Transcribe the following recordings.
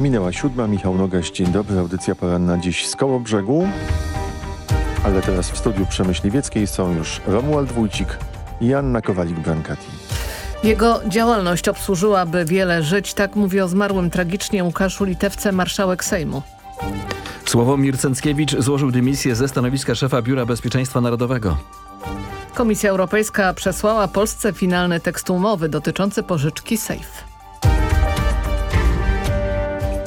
Minęła siódma, Michał Nogaś, dzień dobry, audycja poranna dziś z koło brzegu. Ale teraz w studiu Przemyśliwieckiej są już Romuald Wójcik i Anna Kowalik-Brankati. Jego działalność obsłużyłaby wiele żyć, tak mówi o zmarłym tragicznie Łukaszu Litewce, marszałek Sejmu. Sławomir Cęckiewicz złożył dymisję ze stanowiska szefa Biura Bezpieczeństwa Narodowego. Komisja Europejska przesłała Polsce finalny tekst umowy dotyczący pożyczki SAFE.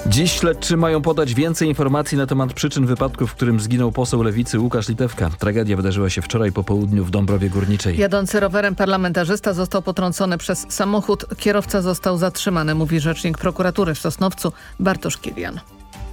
Dziś śledczy mają podać więcej informacji na temat przyczyn wypadku, w którym zginął poseł lewicy Łukasz Litewka. Tragedia wydarzyła się wczoraj po południu w Dąbrowie Górniczej. Jadący rowerem parlamentarzysta został potrącony przez samochód. Kierowca został zatrzymany, mówi rzecznik prokuratury w Sosnowcu Bartosz Kilian.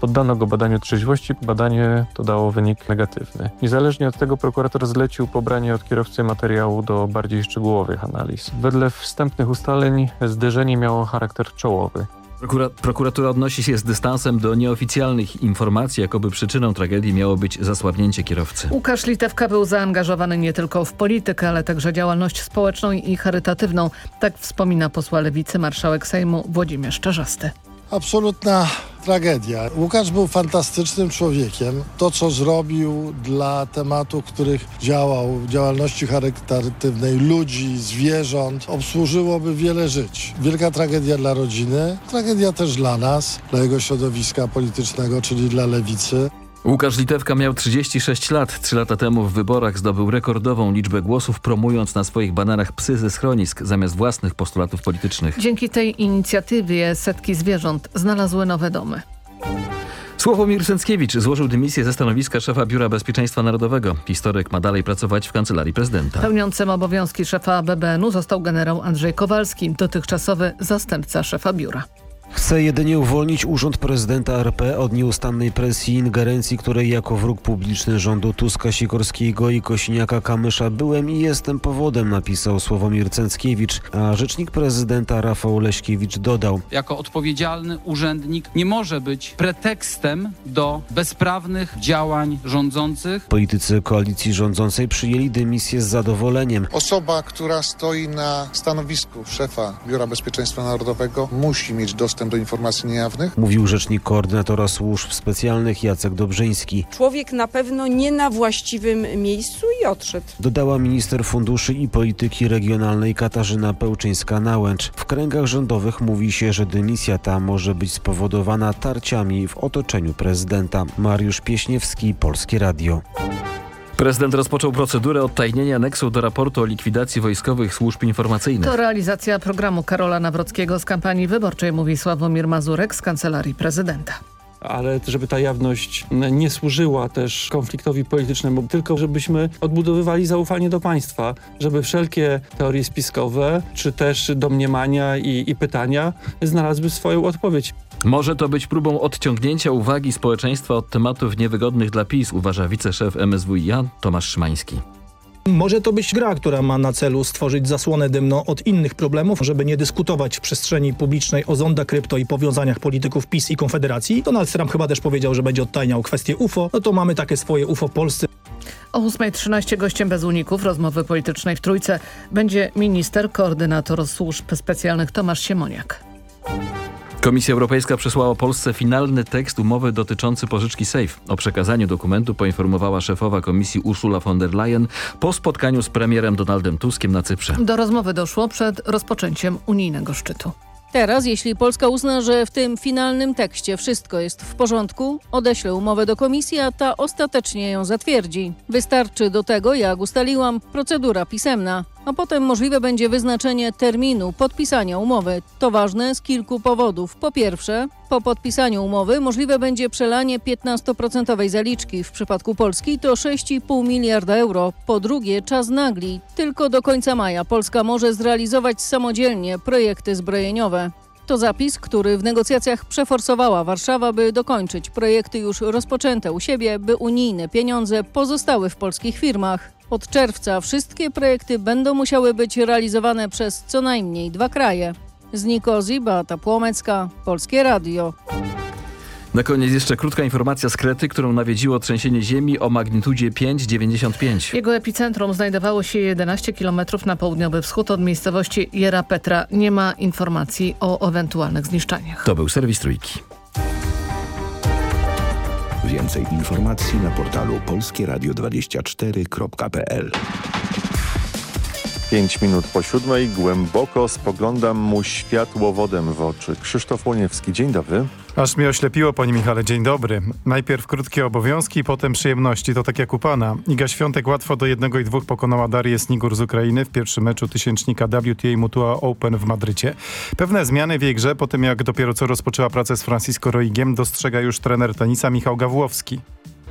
Poddano go badaniu trzeźwości, badanie to dało wynik negatywny. Niezależnie od tego prokurator zlecił pobranie od kierowcy materiału do bardziej szczegółowych analiz. Wedle wstępnych ustaleń zderzenie miało charakter czołowy. Prokura prokuratura odnosi się z dystansem do nieoficjalnych informacji, jakoby przyczyną tragedii miało być zasłabnięcie kierowcy. Łukasz Litewka był zaangażowany nie tylko w politykę, ale także działalność społeczną i charytatywną. Tak wspomina posła lewicy marszałek Sejmu Włodzimierz Czarzasty. Absolutna tragedia. Łukasz był fantastycznym człowiekiem. To, co zrobił dla tematów, których działał, działalności charytatywnej ludzi, zwierząt, obsłużyłoby wiele żyć. Wielka tragedia dla rodziny, tragedia też dla nas, dla jego środowiska politycznego, czyli dla lewicy. Łukasz Litewka miał 36 lat. Trzy lata temu w wyborach zdobył rekordową liczbę głosów, promując na swoich banerach psy ze schronisk zamiast własnych postulatów politycznych. Dzięki tej inicjatywie setki zwierząt znalazły nowe domy. Sławomir Cęckiewicz złożył dymisję ze stanowiska szefa Biura Bezpieczeństwa Narodowego. Historyk ma dalej pracować w Kancelarii Prezydenta. Pełniącym obowiązki szefa BBN-u został generał Andrzej Kowalski, dotychczasowy zastępca szefa biura. Chce jedynie uwolnić urząd prezydenta RP od nieustannej presji i ingerencji, której jako wróg publiczny rządu Tuska, Sikorskiego i Kosiniaka-Kamysza byłem i jestem powodem, napisał Sławomir Cęckiewicz, a rzecznik prezydenta Rafał Leśkiewicz dodał. Jako odpowiedzialny urzędnik nie może być pretekstem do bezprawnych działań rządzących. Politycy koalicji rządzącej przyjęli dymisję z zadowoleniem. Osoba, która stoi na stanowisku szefa Biura Bezpieczeństwa Narodowego musi mieć dostęp do informacji niejawnych. Mówił rzecznik koordynatora służb specjalnych Jacek Dobrzyński. Człowiek na pewno nie na właściwym miejscu i odszedł. Dodała minister funduszy i polityki regionalnej Katarzyna Pełczyńska-Nałęcz. W kręgach rządowych mówi się, że dymisja ta może być spowodowana tarciami w otoczeniu prezydenta. Mariusz Pieśniewski, Polskie Radio. Prezydent rozpoczął procedurę odtajnienia aneksu do raportu o likwidacji wojskowych służb informacyjnych. To realizacja programu Karola Nawrockiego z kampanii wyborczej, mówi Sławomir Mazurek z Kancelarii Prezydenta ale żeby ta jawność nie służyła też konfliktowi politycznemu, tylko żebyśmy odbudowywali zaufanie do państwa, żeby wszelkie teorie spiskowe, czy też domniemania i, i pytania znalazły swoją odpowiedź. Może to być próbą odciągnięcia uwagi społeczeństwa od tematów niewygodnych dla PiS, uważa wiceszef MSWiA Tomasz Szymański. Może to być gra, która ma na celu stworzyć zasłonę dymną od innych problemów, żeby nie dyskutować w przestrzeni publicznej o zonda krypto i powiązaniach polityków PiS i Konfederacji. Donald Trump chyba też powiedział, że będzie odtajniał kwestię UFO. No to mamy takie swoje UFO w Polsce. O 8.13 gościem bez uników rozmowy politycznej w Trójce będzie minister, koordynator służb specjalnych Tomasz Siemoniak. Komisja Europejska przesłała Polsce finalny tekst umowy dotyczący pożyczki SAFE. O przekazaniu dokumentu poinformowała szefowa komisji Ursula von der Leyen po spotkaniu z premierem Donaldem Tuskiem na Cyprze. Do rozmowy doszło przed rozpoczęciem unijnego szczytu. Teraz, jeśli Polska uzna, że w tym finalnym tekście wszystko jest w porządku, odeśle umowę do komisji, a ta ostatecznie ją zatwierdzi. Wystarczy do tego, jak ustaliłam, procedura pisemna, a potem możliwe będzie wyznaczenie terminu podpisania umowy. To ważne z kilku powodów. Po pierwsze, po podpisaniu umowy możliwe będzie przelanie 15% zaliczki. W przypadku Polski to 6,5 miliarda euro. Po drugie, czas nagli. Tylko do końca maja Polska może zrealizować samodzielnie projekty zbrojeniowe. To zapis, który w negocjacjach przeforsowała Warszawa, by dokończyć projekty już rozpoczęte u siebie, by unijne pieniądze pozostały w polskich firmach. Od czerwca wszystkie projekty będą musiały być realizowane przez co najmniej dwa kraje. Z Nikozji, Beata Płomecka, Polskie Radio. Na koniec jeszcze krótka informacja z Krety, którą nawiedziło trzęsienie ziemi o magnitudzie 5,95. Jego epicentrum znajdowało się 11 km na południowy wschód od miejscowości Jera Petra. Nie ma informacji o ewentualnych zniszczeniach. To był serwis Trójki. Więcej informacji na portalu polskieradio24.pl 5 minut po siódmej głęboko spoglądam mu światłowodem w oczy. Krzysztof Łoniewski, dzień dobry. Aż mnie oślepiło, panie Michale, dzień dobry. Najpierw krótkie obowiązki, potem przyjemności, to tak jak u pana. Iga Świątek łatwo do jednego i dwóch pokonała Darię Snigur z Ukrainy w pierwszym meczu tysięcznika WTA Mutua Open w Madrycie. Pewne zmiany w jej grze, po tym jak dopiero co rozpoczęła pracę z Francisco Roigiem, dostrzega już trener tenisa Michał Gawłowski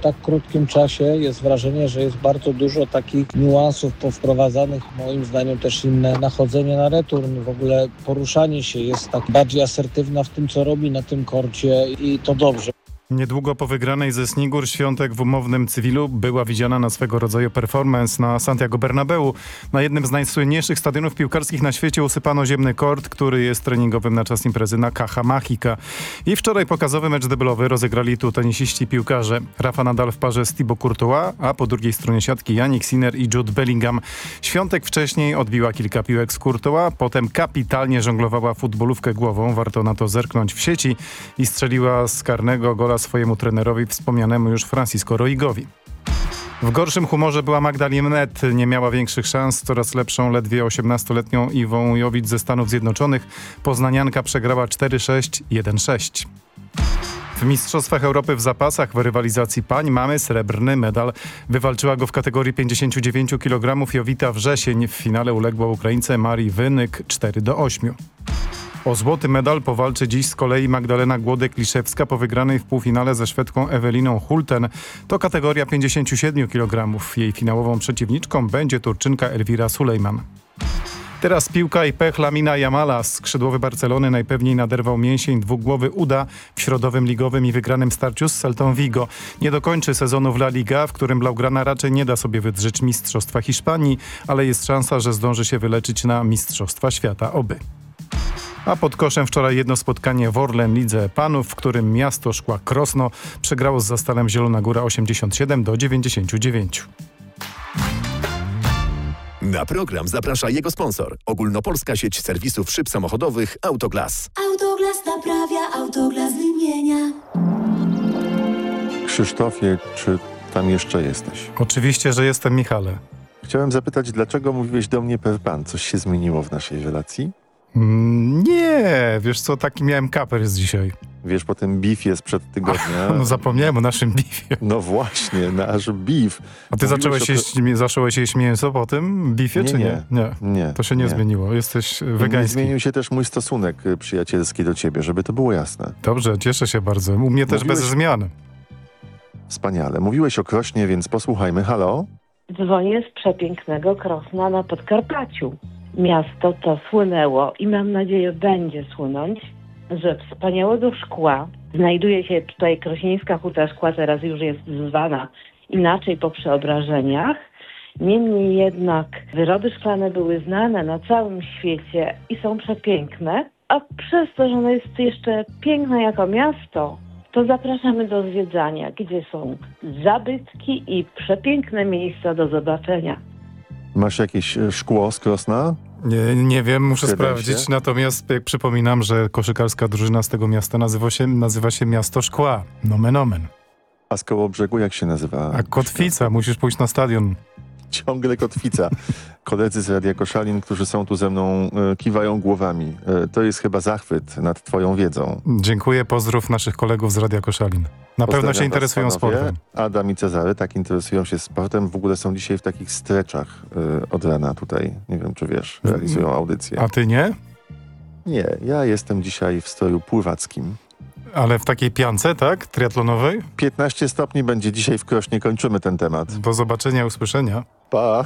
tak krótkim czasie jest wrażenie, że jest bardzo dużo takich niuansów powprowadzanych, moim zdaniem też inne nachodzenie na return, w ogóle poruszanie się jest tak bardziej asertywna w tym, co robi na tym korcie i to dobrze. Niedługo po wygranej ze Snigur Świątek w umownym cywilu była widziana na swego rodzaju performance na Santiago Bernabeu. Na jednym z najsłynniejszych stadionów piłkarskich na świecie usypano ziemny kort, który jest treningowym na czas imprezy na Caja. I wczoraj pokazowy mecz deblowy rozegrali tu tenisiści piłkarze. Rafa Nadal w parze z Thibaut Courtois, a po drugiej stronie siatki Yannick Sinner i Jude Bellingham. Świątek wcześniej odbiła kilka piłek z Courtois, potem kapitalnie żonglowała futbolówkę głową, warto na to zerknąć w sieci i strzeliła z karnego gola swojemu trenerowi wspomnianemu już Francisco Roigowi. W gorszym humorze była Magda Lienet. Nie miała większych szans. Coraz lepszą, ledwie 18-letnią Iwą Jowicz ze Stanów Zjednoczonych. Poznanianka przegrała 4-6, 1-6. W Mistrzostwach Europy w zapasach w rywalizacji pań mamy srebrny medal. Wywalczyła go w kategorii 59 kg Jowita Wrzesień. W finale uległa Ukraińce Marii Wynyk 4 do 8. O złoty medal powalczy dziś z kolei Magdalena Głodek-Liszewska po wygranej w półfinale ze Szwedką Eweliną Hulten. To kategoria 57 kg. Jej finałową przeciwniczką będzie Turczynka Elwira Sulejman. Teraz piłka i pech Lamina Jamala. Skrzydłowy Barcelony najpewniej naderwał mięsień dwugłowy uda w środowym ligowym i wygranym starciu z Celtą Vigo. Nie dokończy sezonu w La Liga, w którym Blaugrana raczej nie da sobie wydrzeć Mistrzostwa Hiszpanii, ale jest szansa, że zdąży się wyleczyć na Mistrzostwa Świata. Oby. A pod koszem wczoraj jedno spotkanie w Orlen Lidze Panów, w którym miasto Szkła Krosno przegrało z Zastalem Zielona Góra 87 do 99. Na program zaprasza jego sponsor. Ogólnopolska sieć serwisów szyb samochodowych Autoglas. Autoglas naprawia, Autoglas wymienia. Krzysztofie, czy tam jeszcze jesteś? Oczywiście, że jestem Michale. Chciałem zapytać, dlaczego mówiłeś do mnie per pan? Coś się zmieniło w naszej relacji? Mm, nie, wiesz co, taki miałem kaper z dzisiaj. Wiesz, po tym beefie sprzed tygodnia. no zapomniałem o naszym beefie. No właśnie, nasz beef. A ty zacząłeś, o... jeść, zacząłeś jeść mięso po tym beefie, nie, czy nie? Nie, nie. To się nie, nie. zmieniło, jesteś wegański. Nie zmienił się też mój stosunek y, przyjacielski do ciebie, żeby to było jasne. Dobrze, cieszę się bardzo. U mnie też Mówiłeś... bez zmian. Wspaniale. Mówiłeś o Krośnie, więc posłuchajmy. Halo? Dzwonię z przepięknego Krosna na Podkarpaciu miasto to słynęło i mam nadzieję będzie słynąć, że wspaniałego szkła znajduje się tutaj Krosińska Huta Szkła, teraz już jest zwana inaczej po przeobrażeniach. Niemniej jednak wyroby szklane były znane na całym świecie i są przepiękne, a przez to, że ono jest jeszcze piękne jako miasto, to zapraszamy do zwiedzania, gdzie są zabytki i przepiękne miejsca do zobaczenia. Masz jakieś e, szkło z Krosna? Nie, nie wiem, muszę sprawdzić. Się? Natomiast jak przypominam, że koszykarska drużyna z tego miasta nazywa się, nazywa się Miasto Szkła. Nomen omen. A z koło brzegu jak się nazywa? A Kotwica, musisz pójść na stadion. Ciągle Kotwica. Koledzy z Radia Koszalin, którzy są tu ze mną, e, kiwają głowami. E, to jest chyba zachwyt nad twoją wiedzą. Dziękuję, pozdrów naszych kolegów z Radia Koszalin. Na pewno się interesują sportem. Adam i Cezary tak interesują się sportem. W ogóle są dzisiaj w takich streczach y, od rana tutaj. Nie wiem, czy wiesz, realizują audycję. A ty nie? Nie, ja jestem dzisiaj w stroju pływackim. Ale w takiej piance, tak? Triatlonowej? 15 stopni będzie dzisiaj w Krośnie. Kończymy ten temat. Do zobaczenia, usłyszenia. Pa!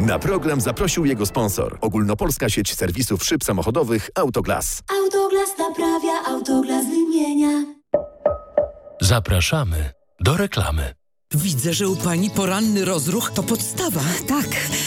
Na program zaprosił jego sponsor. Ogólnopolska sieć serwisów szyb samochodowych Autoglas. Autoglas naprawia, Autoglas wymienia. Zapraszamy do reklamy. Widzę, że u pani poranny rozruch to podstawa. Tak,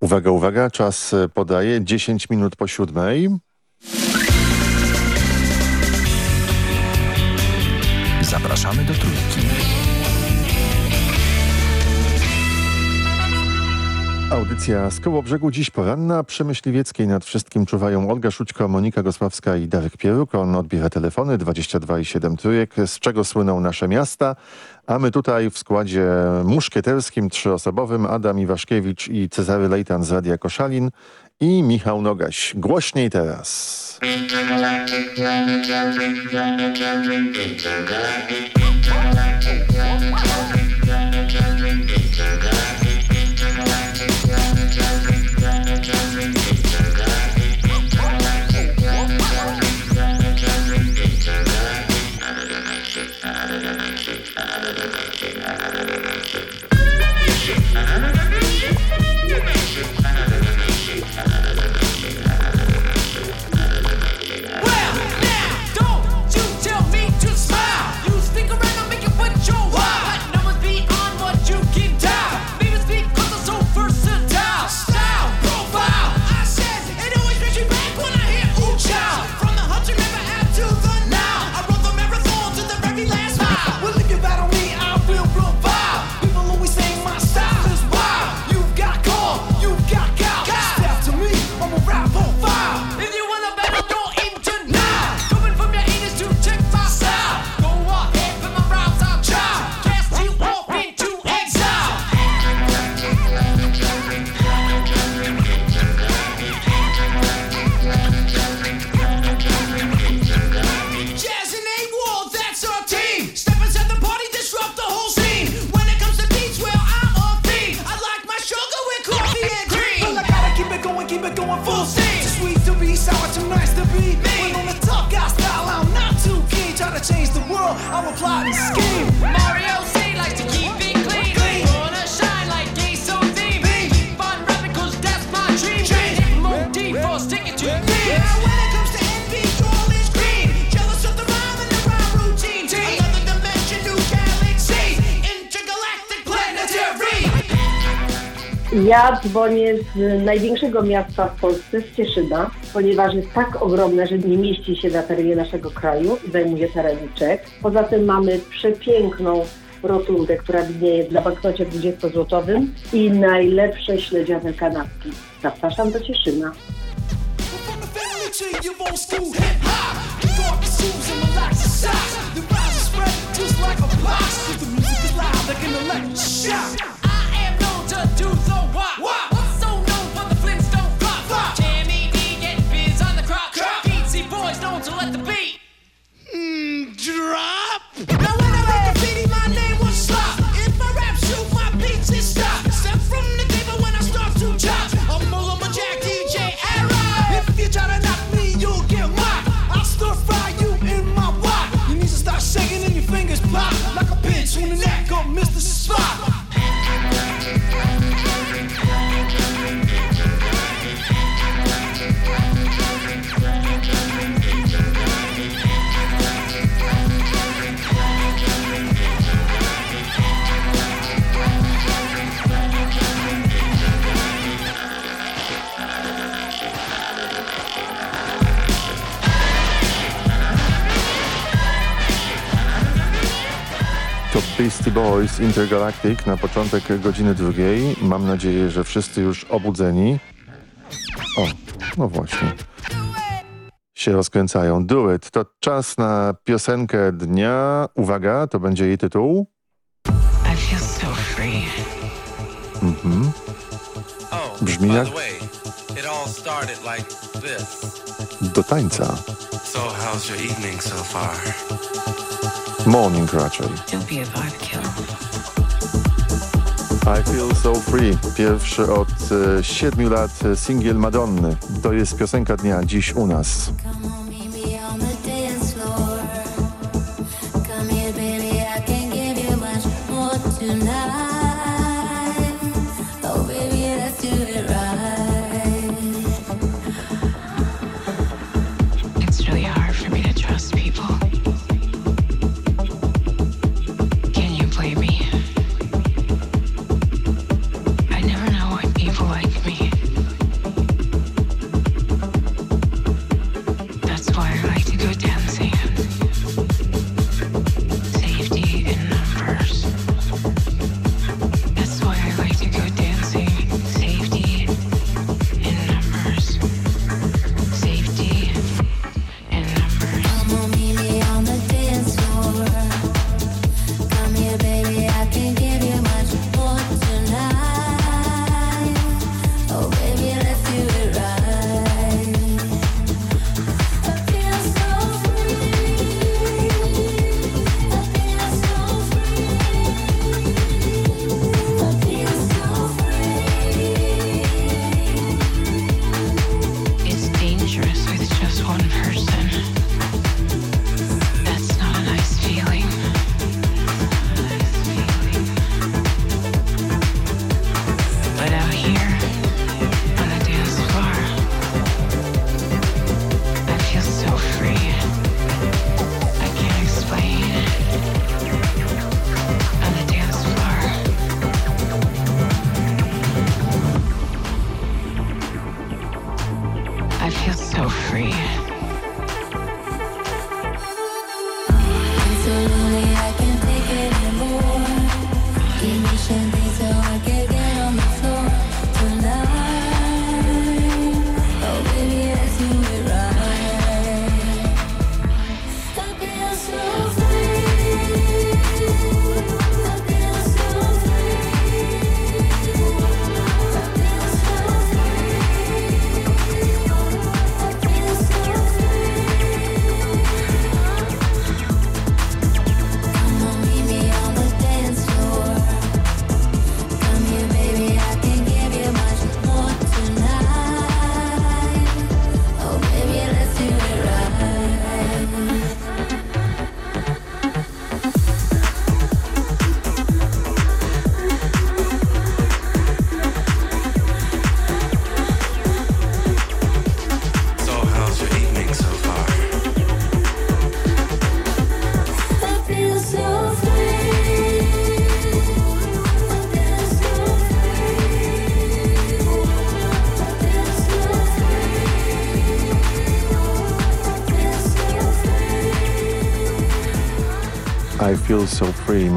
Uwaga, uwaga, czas e, podaje 10 minut po siódmej. Zapraszamy do trójki. Audycja z Kołobrzegu dziś poranna. Przy Myśliwieckiej nad wszystkim czuwają Olga Szućko, Monika Gosławska i Darek Pieruk. On odbiera telefony 22 i 7 trójek, z czego słyną nasze miasta. A my tutaj w składzie muszkieterskim, trzyosobowym Adam Iwaszkiewicz i Cezary Lejtan z Radia Koszalin i Michał Nogaś. Głośniej teraz. Dzwonię z największego miasta w Polsce, z Cieszyna, ponieważ jest tak ogromne, że nie mieści się na terenie naszego kraju i zajmuje teren Czech. Poza tym mamy przepiękną rotundę, która widnieje dla banknocie 20-złotowym i najlepsze śledziane kanapki. Zapraszam do Cieszyna. To Boys Intergalactic na początek godziny drugiej. Mam nadzieję, że wszyscy już obudzeni. O, no właśnie. Się rozkręcają. Do it. To czas na piosenkę dnia. Uwaga, to będzie jej tytuł. I feel so free. Mhm. Brzmi jak do tańca. So how's your evening so far? Morning raczej. I Feel So Free. Pierwszy od e, siedmiu lat e, singiel Madonny. To jest piosenka dnia dziś u nas.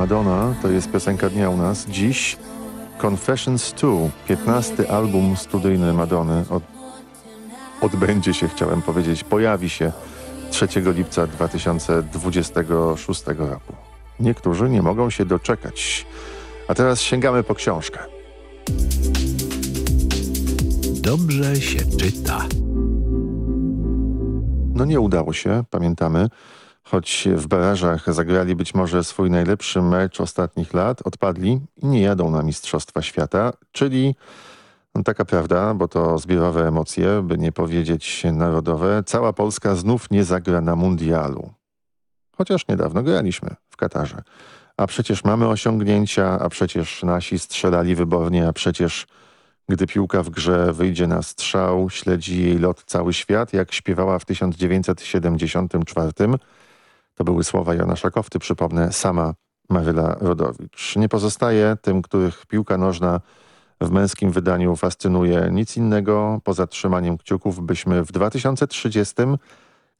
Madonna to jest piosenka dnia u nas. Dziś Confessions 2, 15 album studyjny Madony. Od, odbędzie się, chciałem powiedzieć, pojawi się 3 lipca 2026 roku. Niektórzy nie mogą się doczekać. A teraz sięgamy po książkę. Dobrze się czyta. No nie udało się, pamiętamy. Choć w barażach zagrali być może swój najlepszy mecz ostatnich lat, odpadli i nie jadą na Mistrzostwa Świata, czyli no, taka prawda, bo to zbiorowe emocje, by nie powiedzieć narodowe. Cała Polska znów nie zagra na mundialu. Chociaż niedawno graliśmy w Katarze. A przecież mamy osiągnięcia, a przecież nasi strzelali wybornie, a przecież gdy piłka w grze wyjdzie na strzał, śledzi jej lot cały świat, jak śpiewała w 1974. To były słowa Jana Szakowty, przypomnę, sama Maryla Rodowicz. Nie pozostaje tym, których piłka nożna w męskim wydaniu fascynuje nic innego poza trzymaniem kciuków, byśmy w 2030,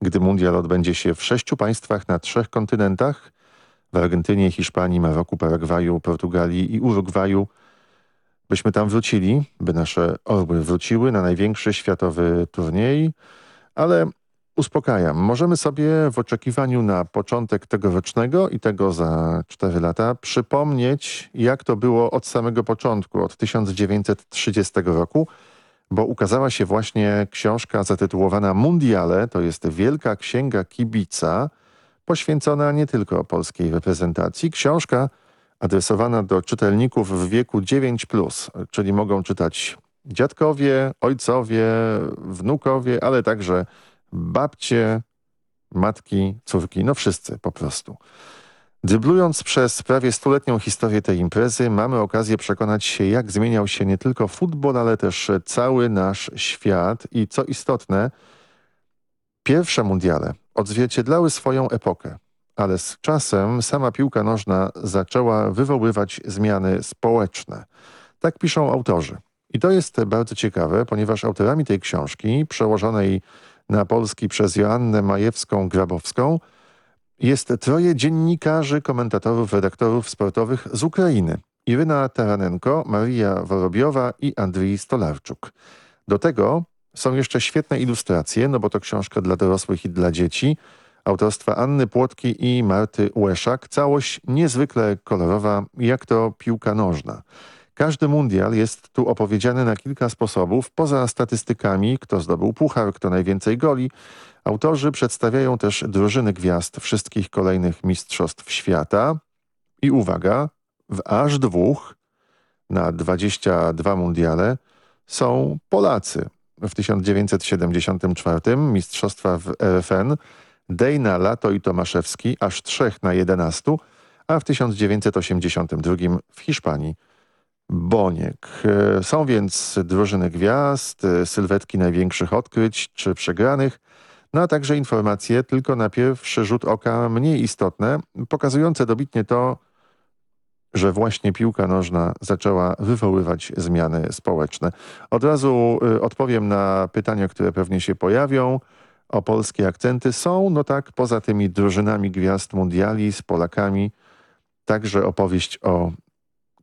gdy mundial odbędzie się w sześciu państwach na trzech kontynentach, w Argentynie, Hiszpanii, Maroku, Paragwaju, Portugalii i Urugwaju, byśmy tam wrócili, by nasze orły wróciły na największy światowy turniej, ale uspokajam, możemy sobie w oczekiwaniu na początek tegorocznego i tego za cztery lata przypomnieć, jak to było od samego początku, od 1930 roku, bo ukazała się właśnie książka zatytułowana Mundiale, to jest Wielka Księga Kibica, poświęcona nie tylko polskiej reprezentacji. Książka adresowana do czytelników w wieku 9+, czyli mogą czytać dziadkowie, ojcowie, wnukowie, ale także babcie, matki, córki, no wszyscy po prostu. Dyblując przez prawie stuletnią historię tej imprezy, mamy okazję przekonać się, jak zmieniał się nie tylko futbol, ale też cały nasz świat i co istotne, pierwsze mundiale odzwierciedlały swoją epokę, ale z czasem sama piłka nożna zaczęła wywoływać zmiany społeczne. Tak piszą autorzy. I to jest bardzo ciekawe, ponieważ autorami tej książki, przełożonej na polski przez Joannę Majewską-Grabowską, jest troje dziennikarzy, komentatorów, redaktorów sportowych z Ukrainy. Iryna Taranenko, Maria Worobiowa i Andrii Stolarczuk. Do tego są jeszcze świetne ilustracje, no bo to książka dla dorosłych i dla dzieci, autorstwa Anny Płotki i Marty Łeszak. Całość niezwykle kolorowa, jak to piłka nożna. Każdy mundial jest tu opowiedziany na kilka sposobów, poza statystykami, kto zdobył puchar, kto najwięcej goli. Autorzy przedstawiają też drużyny gwiazd wszystkich kolejnych mistrzostw świata. I uwaga, w aż dwóch na 22 mundiale są Polacy. W 1974 mistrzostwa w RFN Dejna, Lato i Tomaszewski aż trzech na 11, a w 1982 w Hiszpanii Boniek. E, Są więc drużyny gwiazd, e, sylwetki największych odkryć czy przegranych, no a także informacje tylko na pierwszy rzut oka mniej istotne, pokazujące dobitnie to, że właśnie piłka nożna zaczęła wywoływać zmiany społeczne. Od razu y, odpowiem na pytania, które pewnie się pojawią o polskie akcenty. Są, no tak, poza tymi drużynami gwiazd mundiali z Polakami, także opowieść o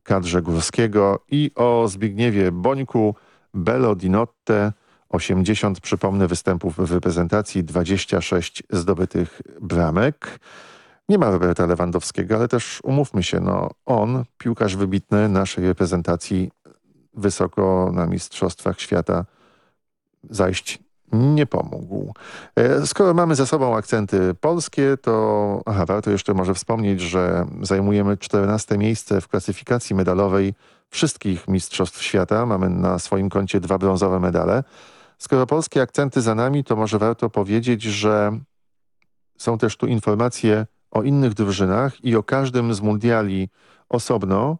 kadrze Górskiego i o Zbigniewie Bońku, Bello di Notte, 80, przypomnę, występów w reprezentacji, 26 zdobytych bramek. Nie ma Roberta Lewandowskiego, ale też umówmy się, no on, piłkarz wybitny naszej reprezentacji, wysoko na Mistrzostwach Świata zajść nie pomógł. E, Skoro mamy za sobą akcenty polskie, to aha, warto jeszcze może wspomnieć, że zajmujemy 14 miejsce w klasyfikacji medalowej wszystkich Mistrzostw Świata. Mamy na swoim koncie dwa brązowe medale. Skoro polskie akcenty za nami, to może warto powiedzieć, że są też tu informacje o innych drużynach i o każdym z mundiali osobno.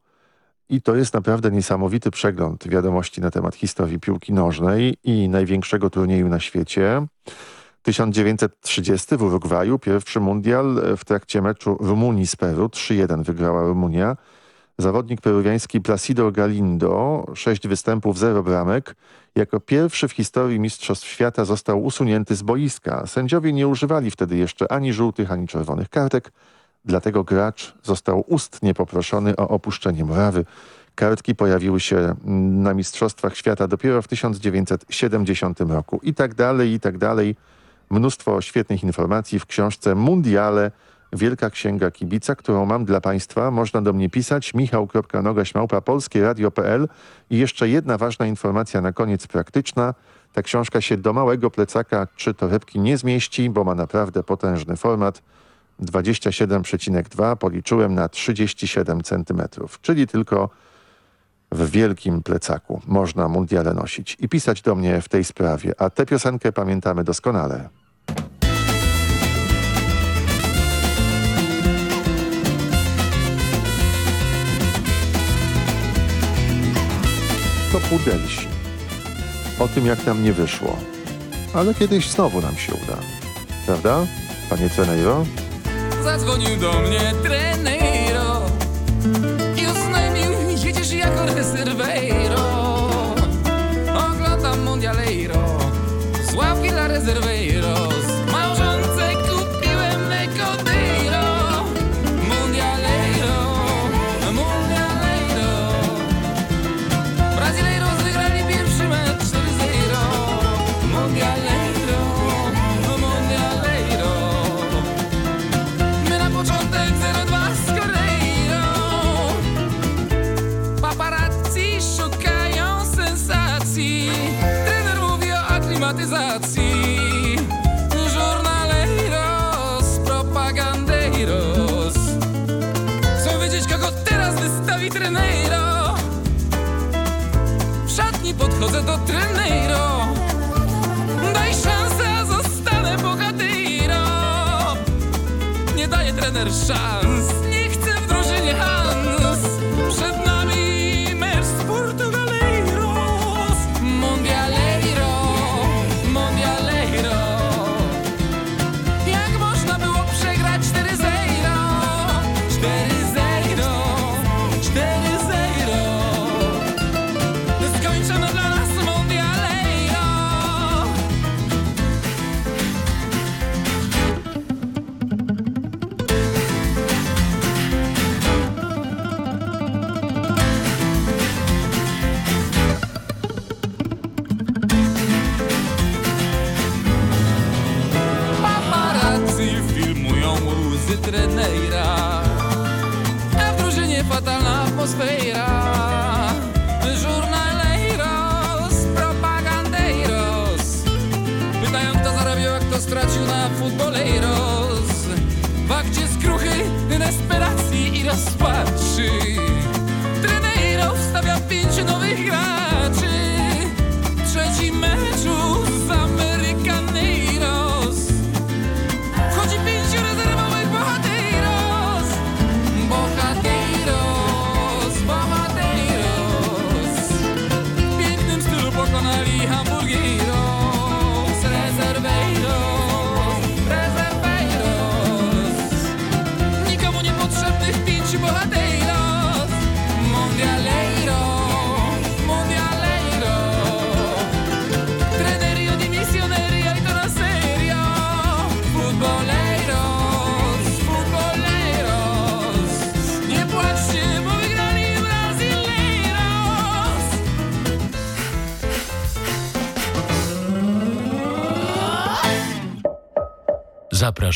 I to jest naprawdę niesamowity przegląd wiadomości na temat historii piłki nożnej i największego turnieju na świecie. 1930 w Urugwaju, pierwszy mundial w trakcie meczu Rumunii z Peru. 3-1 wygrała Rumunia. Zawodnik peruwiański Placido Galindo, sześć występów, zero bramek. Jako pierwszy w historii Mistrzostw Świata został usunięty z boiska. Sędziowie nie używali wtedy jeszcze ani żółtych, ani czerwonych kartek. Dlatego gracz został ustnie poproszony o opuszczenie murawy. Kartki pojawiły się na Mistrzostwach Świata dopiero w 1970 roku. I tak dalej, i tak dalej. Mnóstwo świetnych informacji w książce Mundiale Wielka Księga Kibica, którą mam dla Państwa. Można do mnie pisać michał.nogaśmałpa polskieradio.pl i jeszcze jedna ważna informacja na koniec praktyczna. Ta książka się do małego plecaka czy torebki nie zmieści, bo ma naprawdę potężny format. 27,2 policzyłem na 37 cm, czyli tylko w wielkim plecaku można mundiale nosić i pisać do mnie w tej sprawie, a tę piosenkę pamiętamy doskonale. To Pudelsi. O tym, jak nam nie wyszło. Ale kiedyś znowu nam się uda. Prawda, panie Treneiro? Zadzwonił do mnie trenero I oznajmił, jedziesz jako reserveiro Oglądam Mundialeiro Zła chwila reserveiro globalizacji Żurnaleros, propagandeiros Chcą wiedzieć kogo teraz wystawi treneiro W szatni podchodzę do treneiro Daj szansę, zostanę bohateiro Nie daje trener szans. Atmosfera. Żurnalejros, propagandeiros Pytają kto zarobił, a kto stracił na futbolejros W akcie skruchy, desperacji i rozpaczy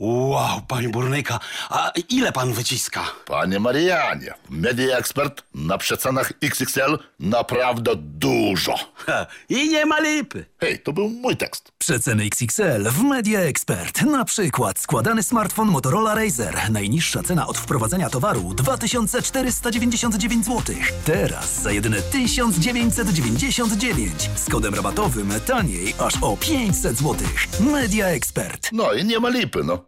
Wow, panie burnyka, a ile pan wyciska? Panie Marianie, Media Expert na przecenach XXL naprawdę dużo. I nie ma lipy. Hej, to był mój tekst. Przeceny XXL w Media Expert. Na przykład składany smartfon Motorola Razer. Najniższa cena od wprowadzenia towaru 2499 zł. Teraz za jedyne 1999. Z kodem rabatowym taniej aż o 500 zł. Media Expert. No i nie ma lipy, no.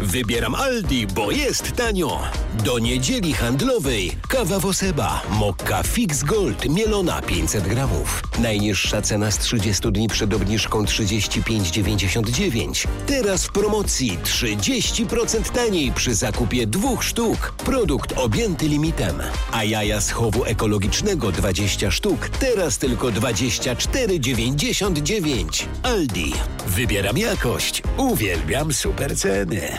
Wybieram Aldi, bo jest tanio. Do niedzieli handlowej kawa Woseba, mokka Fix Gold, mielona 500 gramów. Najniższa cena z 30 dni przed obniżką 35,99. Teraz w promocji 30% taniej przy zakupie dwóch sztuk. Produkt objęty limitem. A jaja z chowu ekologicznego 20 sztuk, teraz tylko 24,99. Aldi. Wybieram jakość. Uwielbiam super ceny.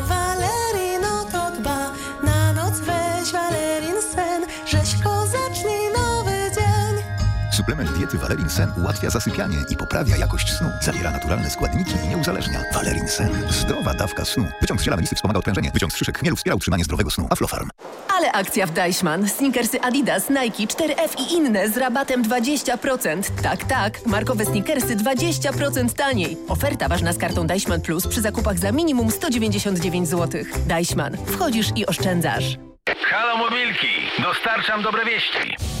Suplement diety Valerin Sen ułatwia zasypianie i poprawia jakość snu. Zawiera naturalne składniki i nie uzależnia. Valerin Sen. Zdrowa dawka snu. Wyciąg z ziela melisy wspomaga odprężenie. Wyciąg z szyszek chmielu wspiera utrzymanie zdrowego snu. Aflofarm. Ale akcja w Deichmann. Sneakersy Adidas, Nike, 4F i inne z rabatem 20%. Tak, tak. Markowe sneakersy 20% taniej. Oferta ważna z kartą Deichmann Plus przy zakupach za minimum 199 zł. Deichmann. Wchodzisz i oszczędzasz. Halo mobilki, dostarczam dobre wieści.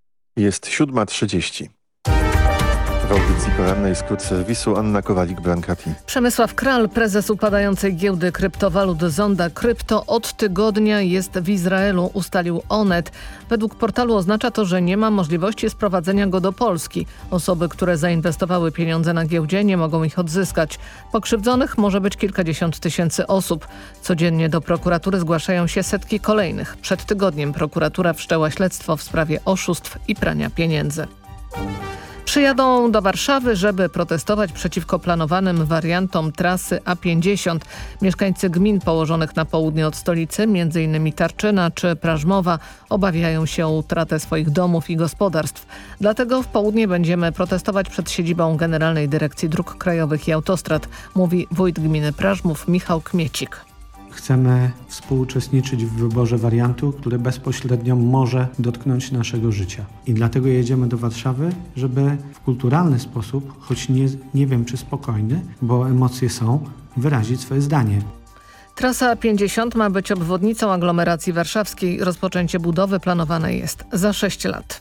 Jest 7.30. W audycji porannej skrót serwisu Anna Kowalik-Brankati. Przemysław Kral, prezes upadającej giełdy kryptowalut Zonda Krypto od tygodnia jest w Izraelu, ustalił Onet. Według portalu oznacza to, że nie ma możliwości sprowadzenia go do Polski. Osoby, które zainwestowały pieniądze na giełdzie nie mogą ich odzyskać. Pokrzywdzonych może być kilkadziesiąt tysięcy osób. Codziennie do prokuratury zgłaszają się setki kolejnych. Przed tygodniem prokuratura wszczęła śledztwo w sprawie oszustw i prania pieniędzy. Przyjadą do Warszawy, żeby protestować przeciwko planowanym wariantom trasy A50. Mieszkańcy gmin położonych na południe od stolicy, m.in. Tarczyna czy Prażmowa, obawiają się o utratę swoich domów i gospodarstw. Dlatego w południe będziemy protestować przed siedzibą Generalnej Dyrekcji Dróg Krajowych i Autostrad, mówi wójt gminy Prażmów Michał Kmiecik. Chcemy współuczestniczyć w wyborze wariantu, który bezpośrednio może dotknąć naszego życia. I dlatego jedziemy do Warszawy, żeby w kulturalny sposób, choć nie, nie wiem czy spokojny, bo emocje są, wyrazić swoje zdanie. Trasa 50 ma być obwodnicą aglomeracji warszawskiej. Rozpoczęcie budowy planowane jest za 6 lat.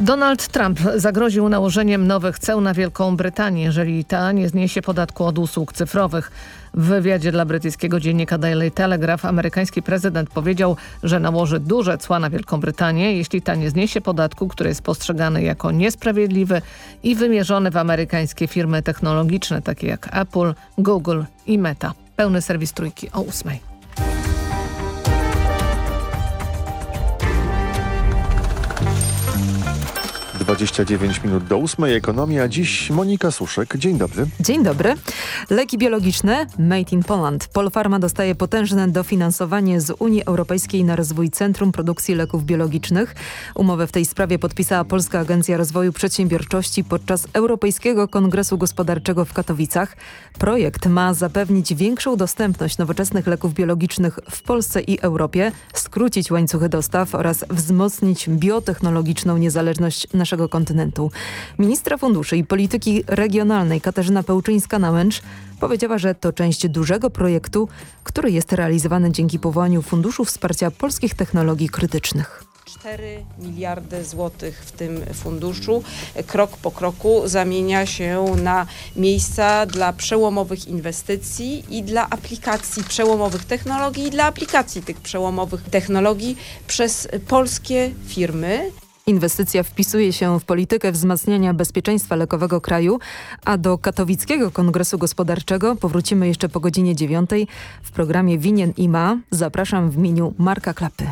Donald Trump zagroził nałożeniem nowych ceł na Wielką Brytanię, jeżeli ta nie zniesie podatku od usług cyfrowych. W wywiadzie dla brytyjskiego dziennika Daily Telegraph amerykański prezydent powiedział, że nałoży duże cła na Wielką Brytanię, jeśli ta nie zniesie podatku, który jest postrzegany jako niesprawiedliwy i wymierzony w amerykańskie firmy technologiczne takie jak Apple, Google i Meta. Pełny serwis trójki o ósmej. 29 minut do 8. Ekonomia. Dziś Monika Suszek. Dzień dobry. Dzień dobry. Leki biologiczne Made in Poland. Polpharma dostaje potężne dofinansowanie z Unii Europejskiej na rozwój Centrum Produkcji Leków Biologicznych. Umowę w tej sprawie podpisała Polska Agencja Rozwoju Przedsiębiorczości podczas Europejskiego Kongresu Gospodarczego w Katowicach. Projekt ma zapewnić większą dostępność nowoczesnych leków biologicznych w Polsce i Europie, skrócić łańcuchy dostaw oraz wzmocnić biotechnologiczną niezależność naszego kontynentu. Ministra Funduszy i Polityki Regionalnej Katarzyna Pełczyńska-Nałęcz powiedziała, że to część dużego projektu, który jest realizowany dzięki powołaniu Funduszu Wsparcia Polskich Technologii Krytycznych. 4 miliardy złotych w tym funduszu krok po kroku zamienia się na miejsca dla przełomowych inwestycji i dla aplikacji przełomowych technologii i dla aplikacji tych przełomowych technologii przez polskie firmy. Inwestycja wpisuje się w politykę wzmacniania bezpieczeństwa lekowego kraju, a do Katowickiego Kongresu Gospodarczego powrócimy jeszcze po godzinie 9 w programie Winien i Ma. Zapraszam w imieniu Marka Klapy.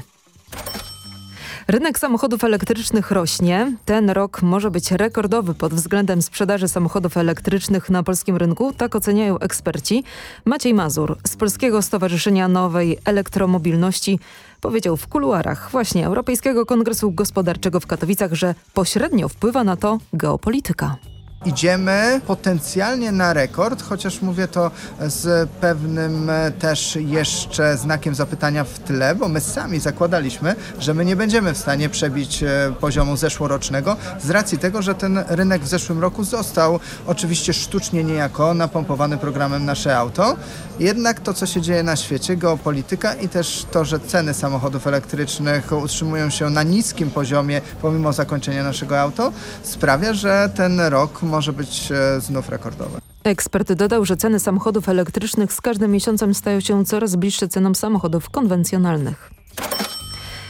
Rynek samochodów elektrycznych rośnie. Ten rok może być rekordowy pod względem sprzedaży samochodów elektrycznych na polskim rynku, tak oceniają eksperci. Maciej Mazur z Polskiego Stowarzyszenia Nowej Elektromobilności powiedział w kuluarach właśnie Europejskiego Kongresu Gospodarczego w Katowicach, że pośrednio wpływa na to geopolityka. Idziemy potencjalnie na rekord, chociaż mówię to z pewnym e, też jeszcze znakiem zapytania w tle, bo my sami zakładaliśmy, że my nie będziemy w stanie przebić e, poziomu zeszłorocznego z racji tego, że ten rynek w zeszłym roku został oczywiście sztucznie niejako napompowany programem Nasze Auto. Jednak to, co się dzieje na świecie, geopolityka i też to, że ceny samochodów elektrycznych utrzymują się na niskim poziomie pomimo zakończenia naszego auto, sprawia, że ten rok może być e, znów rekordowy. Ekspert dodał, że ceny samochodów elektrycznych z każdym miesiącem stają się coraz bliższe cenom samochodów konwencjonalnych.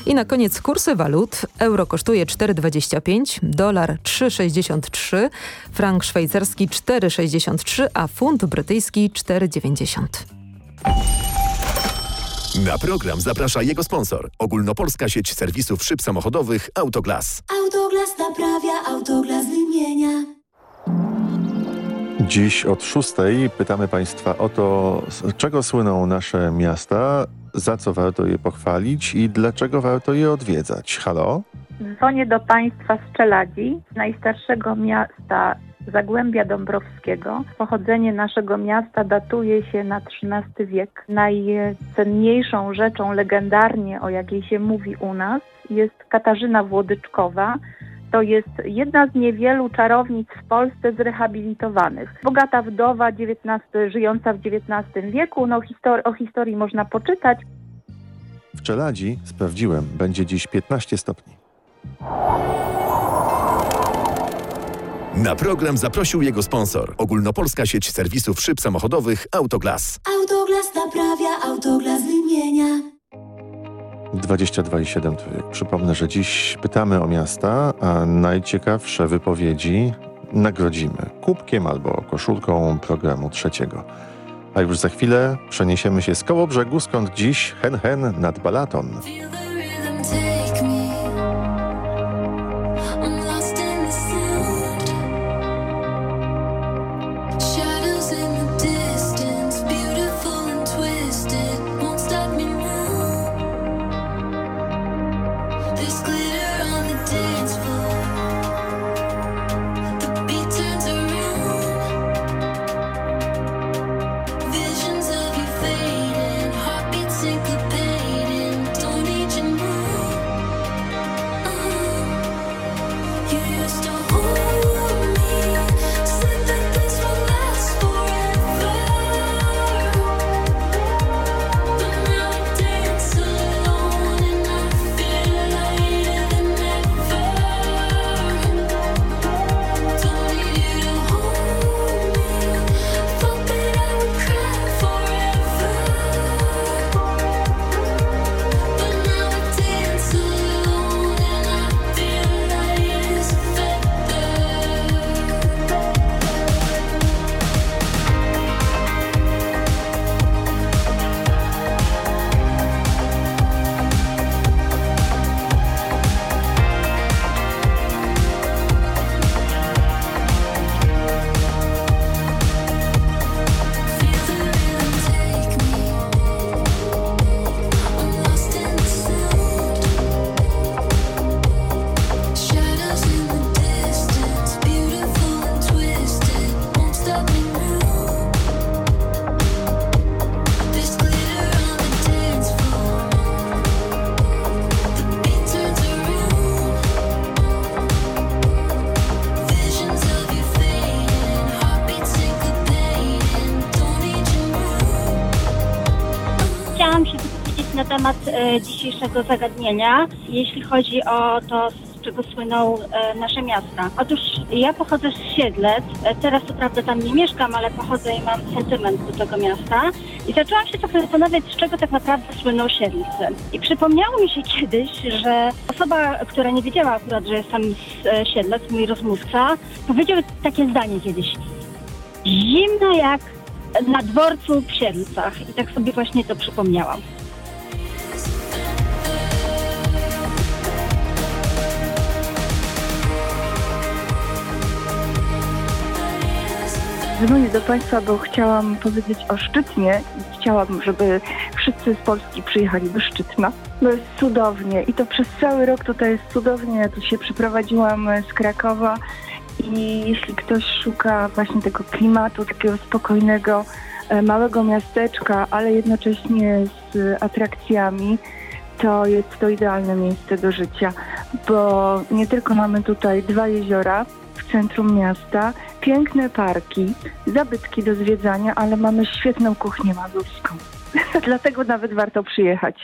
I na koniec kursy walut. Euro kosztuje 4,25, dolar 3,63, frank szwajcarski 4,63, a funt brytyjski 4,90. Na program zaprasza jego sponsor. Ogólnopolska sieć serwisów szyb samochodowych Autoglas. Autoglas naprawia, autoglas wymienia. Dziś od szóstej pytamy Państwa o to, z czego słyną nasze miasta, za co warto je pochwalić i dlaczego warto je odwiedzać. Halo? Dzwonię do Państwa z Czeladzi, najstarszego miasta Zagłębia Dąbrowskiego. Pochodzenie naszego miasta datuje się na XIII wiek. Najcenniejszą rzeczą legendarnie, o jakiej się mówi u nas, jest Katarzyna Włodyczkowa. To jest jedna z niewielu czarownic w Polsce zrehabilitowanych. Bogata wdowa, XIX, żyjąca w XIX wieku. No, histor- o historii można poczytać. W Czeladzi, sprawdziłem, będzie dziś 15 stopni. Na program zaprosił jego sponsor. Ogólnopolska sieć serwisów szyb samochodowych Autoglas. Autoglas naprawia, autoglas wymienia. 22,7 trójek. Przypomnę, że dziś pytamy o miasta, a najciekawsze wypowiedzi nagrodzimy kubkiem albo koszulką programu trzeciego. A już za chwilę przeniesiemy się z koło brzegu, skąd dziś hen hen nad Balaton. Na temat e, dzisiejszego zagadnienia, jeśli chodzi o to, z czego słyną e, nasze miasta. Otóż ja pochodzę z Siedlec, e, teraz co prawda tam nie mieszkam, ale pochodzę i mam sentyment do tego miasta. I zaczęłam się trochę zastanawiać, z czego tak naprawdę słyną Siedlce. I przypomniało mi się kiedyś, że osoba, która nie wiedziała akurat, że jestem z Siedlec, mój rozmówca, powiedział takie zdanie kiedyś. Zimno jak na dworcu w Siedlcach. I tak sobie właśnie to przypomniałam. Dzwonię do Państwa, bo chciałam powiedzieć o Szczytnie i chciałam, żeby wszyscy z Polski przyjechali do Szczytna. No jest cudownie i to przez cały rok tutaj jest cudownie. Ja tu się przyprowadziłam z Krakowa i jeśli ktoś szuka właśnie tego klimatu, takiego spokojnego, e, małego miasteczka, ale jednocześnie z atrakcjami, to jest to idealne miejsce do życia, bo nie tylko mamy tutaj dwa jeziora w centrum miasta, piękne parki, zabytki do zwiedzania, ale mamy świetną kuchnię mazurską. Dlatego nawet warto przyjechać.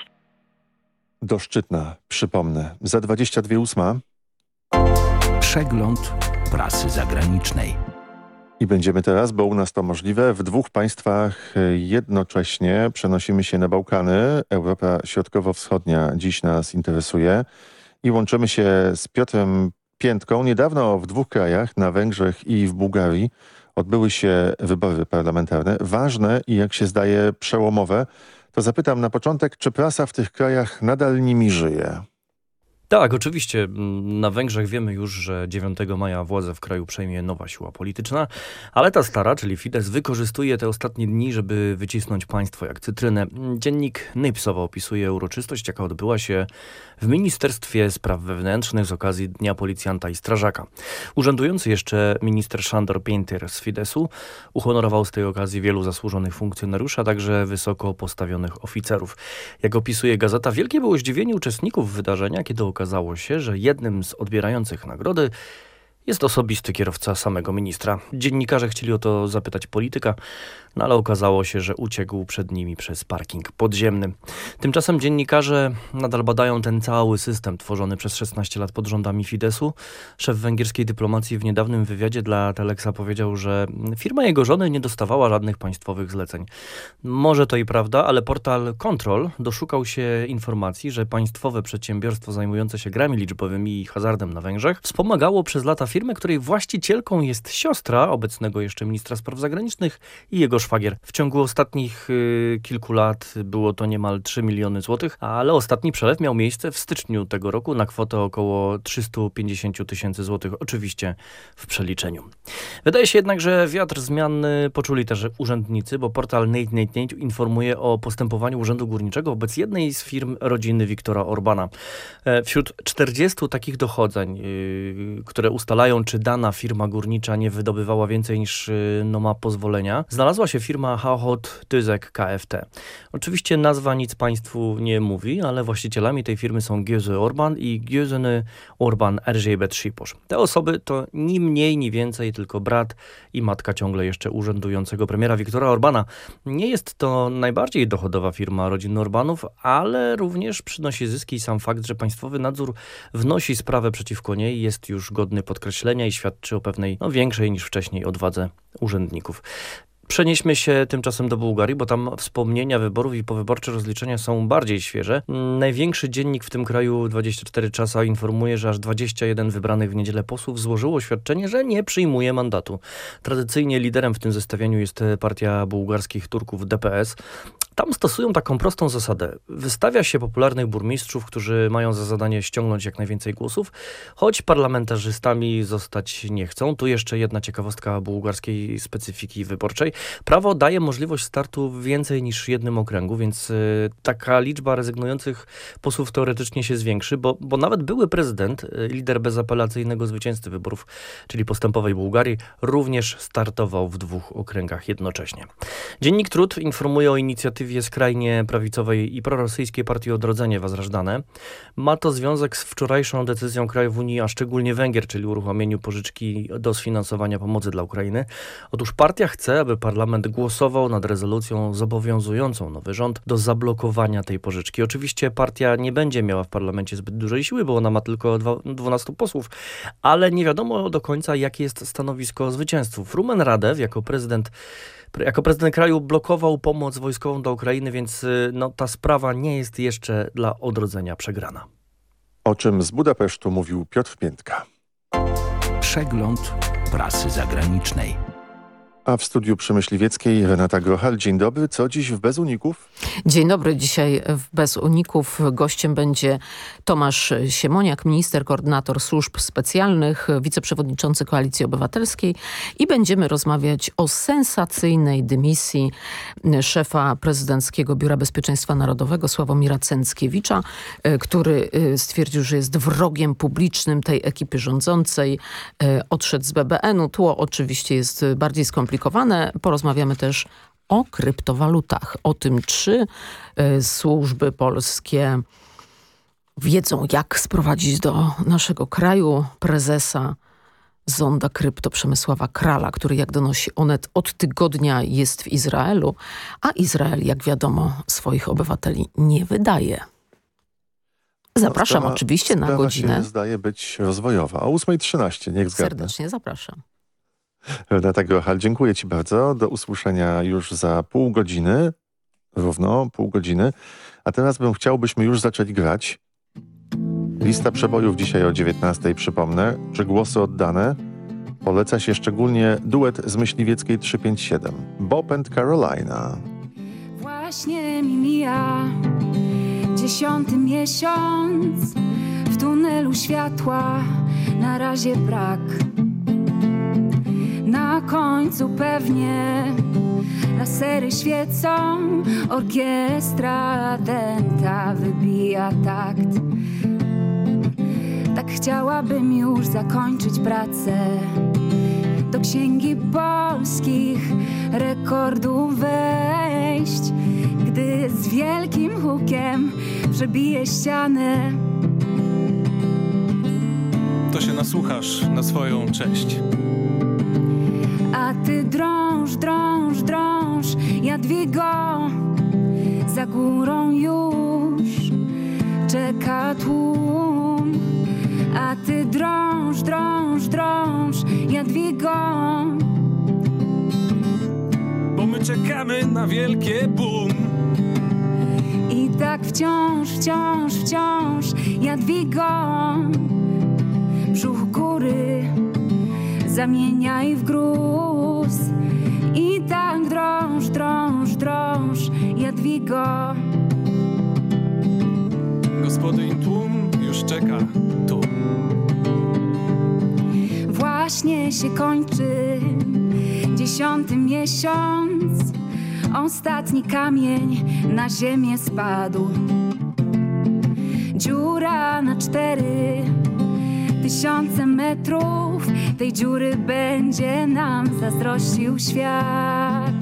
Do Szczytna, przypomnę, za 22 ósma Przegląd prasy zagranicznej. i będziemy teraz, bo u nas to możliwe, w dwóch państwach jednocześnie przenosimy się na Bałkany. Europa Środkowo-Wschodnia dziś nas interesuje i łączymy się z Piotrem Piętką. Niedawno w dwóch krajach, na Węgrzech i w Bułgarii, odbyły się wybory parlamentarne. Ważne i jak się zdaje przełomowe. To zapytam na początek, czy prasa w tych krajach nadal nimi żyje? Tak, oczywiście. Mm, Na Węgrzech wiemy już, że 9 maja władzę w kraju przejmie nowa siła polityczna, ale ta stara, czyli Fidesz, wykorzystuje te ostatnie dni, żeby wycisnąć państwo jak cytrynę. Dziennik Nypsowa opisuje uroczystość, jaka odbyła się w Ministerstwie Spraw Wewnętrznych z okazji Dnia Policjanta i Strażaka. Urzędujący jeszcze minister Szandor Pięter z Fideszu uhonorował z tej okazji wielu zasłużonych funkcjonariuszy, a także wysoko postawionych oficerów. Jak opisuje gazeta, wielkie było zdziwienie uczestników wydarzenia, kiedy okazało się, że jednym z odbierających nagrody jest osobisty kierowca samego ministra. Dziennikarze chcieli o to zapytać polityka, no ale okazało się, że uciekł przed nimi przez parking podziemny. Tymczasem dziennikarze nadal badają ten cały system tworzony przez 16 lat pod rządami Fideszu. Szef węgierskiej dyplomacji w niedawnym wywiadzie dla Telexa powiedział, że firma jego żony nie dostawała żadnych państwowych zleceń. Może to i prawda, ale portal Control doszukał się informacji, że państwowe przedsiębiorstwo zajmujące się grami liczbowymi i hazardem na Węgrzech wspomagało przez lata firmę, której właścicielką jest siostra obecnego jeszcze ministra spraw zagranicznych i jego szwagier. W ciągu ostatnich y, kilku lat było to niemal 3 miliony złotych, ale ostatni przelew miał miejsce w styczniu tego roku na kwotę około 350 tysięcy złotych, oczywiście w przeliczeniu. Wydaje się jednak, że wiatr zmian poczuli też urzędnicy, bo portal Nate Nate informuje o postępowaniu Urzędu Górniczego wobec jednej z firm rodziny Viktora Orbana. E, Wśród 40 takich dochodzeń, y, które ustalają, czy dana firma górnicza nie wydobywała więcej niż y, no, ma pozwolenia, znalazła się firma Hauchot Tyzek KFT. Oczywiście nazwa nic Państwu nie mówi, ale właścicielami tej firmy są Göze Orban i Gözeny Orban RJB Schiposz. Te osoby to ni mniej, ni więcej, tylko brat i matka ciągle jeszcze urzędującego premiera Viktora Orbana. Nie jest to najbardziej dochodowa firma rodziny Orbanów, ale również przynosi zyski i sam fakt, że państwowy nadzór wnosi sprawę przeciwko niej jest już godny podkreślenia i świadczy o pewnej no, większej niż wcześniej odwadze urzędników. Przenieśmy się tymczasem do Bułgarii, bo tam wspomnienia wyborów i powyborcze rozliczenia są bardziej świeże. Mm, Największy dziennik w tym kraju 24 czasa informuje, że aż 21 wybranych w niedzielę posłów złożyło oświadczenie, że nie przyjmuje mandatu. Tradycyjnie liderem w tym zestawieniu jest partia bułgarskich Turków DPS. Tam stosują taką prostą zasadę. Wystawia się popularnych burmistrzów, którzy mają za zadanie ściągnąć jak najwięcej głosów, choć parlamentarzystami zostać nie chcą. Tu jeszcze jedna ciekawostka bułgarskiej specyfiki wyborczej. Prawo daje możliwość startu w więcej niż jednym okręgu, więc y, taka liczba rezygnujących posłów teoretycznie się zwiększy, bo, bo nawet były prezydent, y, lider bezapelacyjnego zwycięzcy wyborów, czyli postępowej Bułgarii, również startował w dwóch okręgach jednocześnie. Dziennik Trud informuje o inicjatywie skrajnie prawicowej i prorosyjskiej partii Odrodzenie Wazrażdane. Ma to związek z wczorajszą decyzją krajów Unii, a szczególnie Węgier, czyli uruchomieniu pożyczki do sfinansowania pomocy dla Ukrainy. Otóż partia chce, aby parlament głosował nad rezolucją zobowiązującą nowy rząd do zablokowania tej pożyczki. Oczywiście partia nie będzie miała w parlamencie zbyt dużej siły, bo ona ma tylko dwa- 12 posłów, ale nie wiadomo do końca, jakie jest stanowisko zwycięzców. Rumen Radew jako prezydent jako prezydent kraju blokował pomoc wojskową do Ukrainy, więc y, no, ta sprawa nie jest jeszcze dla odrodzenia przegrana. O czym z Budapesztu mówił Piotr Piętka. Przegląd prasy zagranicznej. A w studiu Przemyśliwieckiej Renata Grochal. Dzień dobry. Co dziś w Bez Uników? Dzień dobry. Dzisiaj w Bez Uników gościem będzie Tomasz Siemoniak, minister, koordynator służb specjalnych, wiceprzewodniczący Koalicji Obywatelskiej i będziemy rozmawiać o sensacyjnej dymisji szefa prezydenckiego Biura Bezpieczeństwa Narodowego Sławomira Cęckiewicza, e, który e, stwierdził, że jest wrogiem publicznym tej ekipy rządzącej. E, Odszedł z BBN-u. Tło oczywiście jest bardziej skomplikowane. Porozmawiamy też o kryptowalutach, o tym, czy y, służby polskie wiedzą, jak sprowadzić do naszego kraju prezesa zonda krypto Przemysława Krala, który jak donosi Onet od tygodnia jest w Izraelu, a Izrael, jak wiadomo, swoich obywateli nie wydaje. Zapraszam Sprawa- oczywiście na godzinę. Się zdaje być rozwojowa. O 8.13, niech zgadnę. Serdecznie zapraszam. Renata Grochal, dziękuję Ci bardzo. Do usłyszenia już za pół godziny. Równo pół godziny. A teraz bym chciał, byśmy już zaczęli grać. Lista przebojów dzisiaj o 19.00, przypomnę. Czy głosy oddane? Poleca się szczególnie duet z Myśliwieckiej 357. Bob and Carolina. Właśnie mi mija dziesiąty miesiąc w tunelu. tunelu światła na razie brak. Na końcu pewnie lasery świecą, orkiestra dęta wybija takt. Tak chciałabym już zakończyć pracę. Do księgi polskich rekordów wejść, gdy z wielkim hukiem przebije ścianę. To się nasłuchasz na swoją cześć. A ty drąż, drąż, drąż, Jadwigo, za górą już czeka tłum. A ty drąż, drąż, drąż, Jadwigo, Bo my czekamy na wielkie boom. i tak wciąż, wciąż, wciąż, Jadwigo, brzuch góry zamieniaj w gruz. I tak drąż, drąż, drąż, Jadwigo. Gospodyń tłum już czeka tu. Właśnie się kończy dziesiąty miesiąc. Ostatni kamień na ziemię spadł. Dziura na cztery tysiące metrów. Tej dziury będzie nam zazdrościł świat.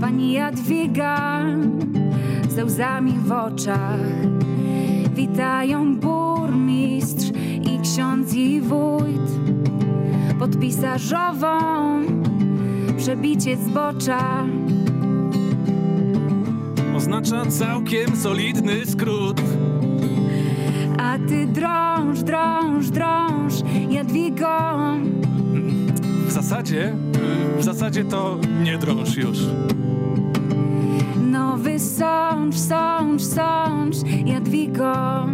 Pani Jadwiga ze łzami w oczach. Witają burmistrz i ksiądz i wójt pod pisarzową przebicie zbocza. Oznacza całkiem solidny skrót. A ty drąż, drąż, drąż, W zasadzie, w zasadzie to nie drąż już. Nowy sącz, sącz, sącz, Jadwigo.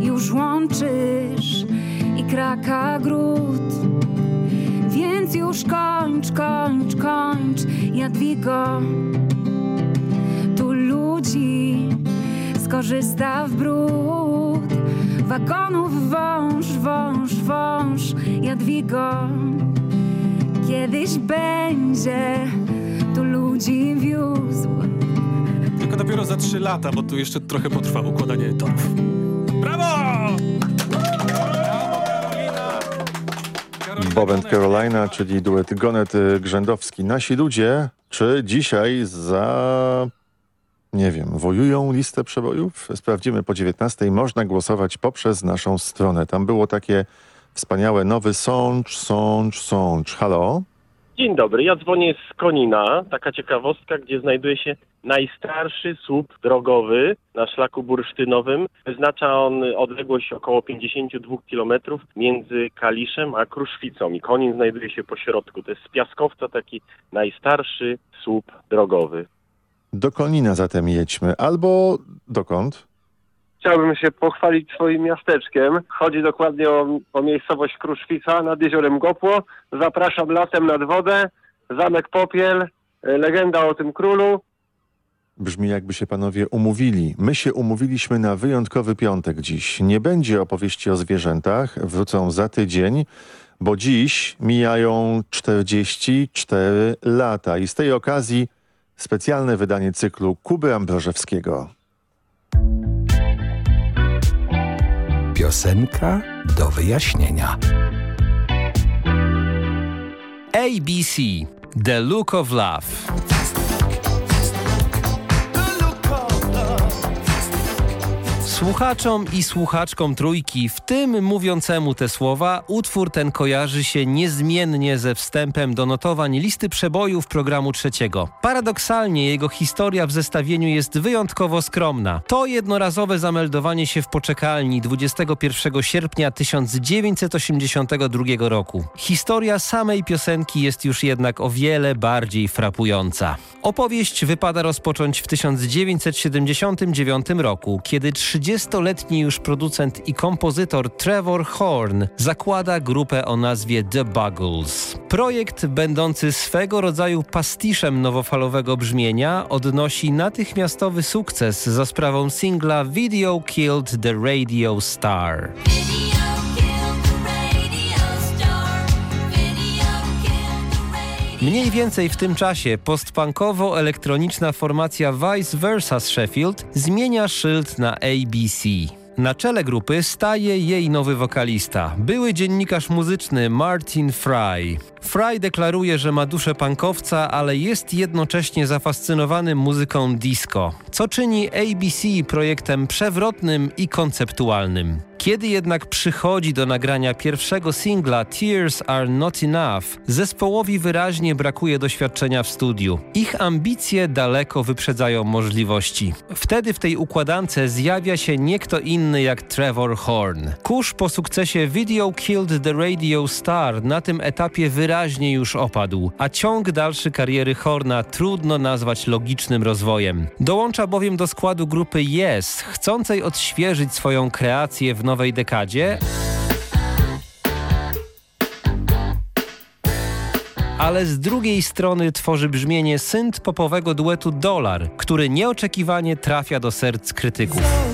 Już łączysz i kraka gród. Więc już kończ, kończ, kończ, Jadwigo. Tu ludzi skorzysta w brud. Wagonów wąż, wąż, wąż, Jadwigo. Kiedyś będzie tu ludzi wiózł. Tylko dopiero za trzy lata, bo tu jeszcze trochę potrwa układanie torów. Brawo! Bob and Carolina, czyli duet Gonet Grzędowski. Nasi ludzie, czy dzisiaj za, nie wiem, wojują listę przebojów? Sprawdzimy po 19. Można głosować poprzez naszą stronę. Tam było takie wspaniałe nowy sącz, sącz, sącz. Halo? Dzień dobry, ja dzwonię z Konina. Taka ciekawostka, gdzie znajduje się najstarszy słup drogowy na szlaku bursztynowym. Wyznacza on odległość około 52 km między Kaliszem a Kruszwicą i Konin znajduje się po środku. To jest z piaskowca taki najstarszy słup drogowy. Do Konina zatem jedźmy. Albo dokąd? Chciałbym się pochwalić swoim miasteczkiem. Chodzi dokładnie o, o miejscowość Kruszwica nad jeziorem Gopło. Zapraszam latem nad wodę. Zamek Popiel, e, legenda o tym królu. Brzmi jakby się panowie umówili. My się umówiliśmy na wyjątkowy piątek dziś. Nie będzie opowieści o zwierzętach, wrócą za tydzień, bo dziś mijają 44 lata i z tej okazji specjalne wydanie cyklu Kuby Ambrożewskiego. Piosenka do wyjaśnienia. ABC The Look of Love. Słuchaczom i słuchaczkom trójki, w tym mówiącemu te słowa, utwór ten kojarzy się niezmiennie ze wstępem do notowań listy przebojów programu trzeciego. Paradoksalnie jego historia w zestawieniu jest wyjątkowo skromna. To jednorazowe zameldowanie się w poczekalni 21 sierpnia 1982 roku. Historia samej piosenki jest już jednak o wiele bardziej frapująca. Opowieść wypada rozpocząć w 1979 roku, kiedy 30 30-letni już producent i kompozytor Trevor Horn zakłada grupę o nazwie The Buggles. Projekt, będący swego rodzaju pastiszem nowofalowego brzmienia, odnosi natychmiastowy sukces za sprawą singla Video Killed the Radio Star. Mniej więcej w tym czasie postpunkowo-elektroniczna formacja Vice Versa z Sheffield zmienia szyld na ABC. Na czele grupy staje jej nowy wokalista, były dziennikarz muzyczny Martin Fry. Fry deklaruje, że ma duszę punkowca, ale jest jednocześnie zafascynowany muzyką disco, co czyni ABC projektem przewrotnym i konceptualnym. Kiedy jednak przychodzi do nagrania pierwszego singla Tears Are Not Enough, zespołowi wyraźnie brakuje doświadczenia w studiu. Ich ambicje daleko wyprzedzają możliwości. Wtedy w tej układance zjawia się nie kto inny jak Trevor Horn. Kurz po sukcesie Video Killed the Radio Star na tym etapie wyraźnie już opadł, a ciąg dalszy kariery Horna trudno nazwać logicznym rozwojem. Dołącza bowiem do składu grupy Yes, chcącej odświeżyć swoją kreację w nowej dekadzie, ale z drugiej strony tworzy brzmienie synth popowego duetu Dollar, który nieoczekiwanie trafia do serc krytyków.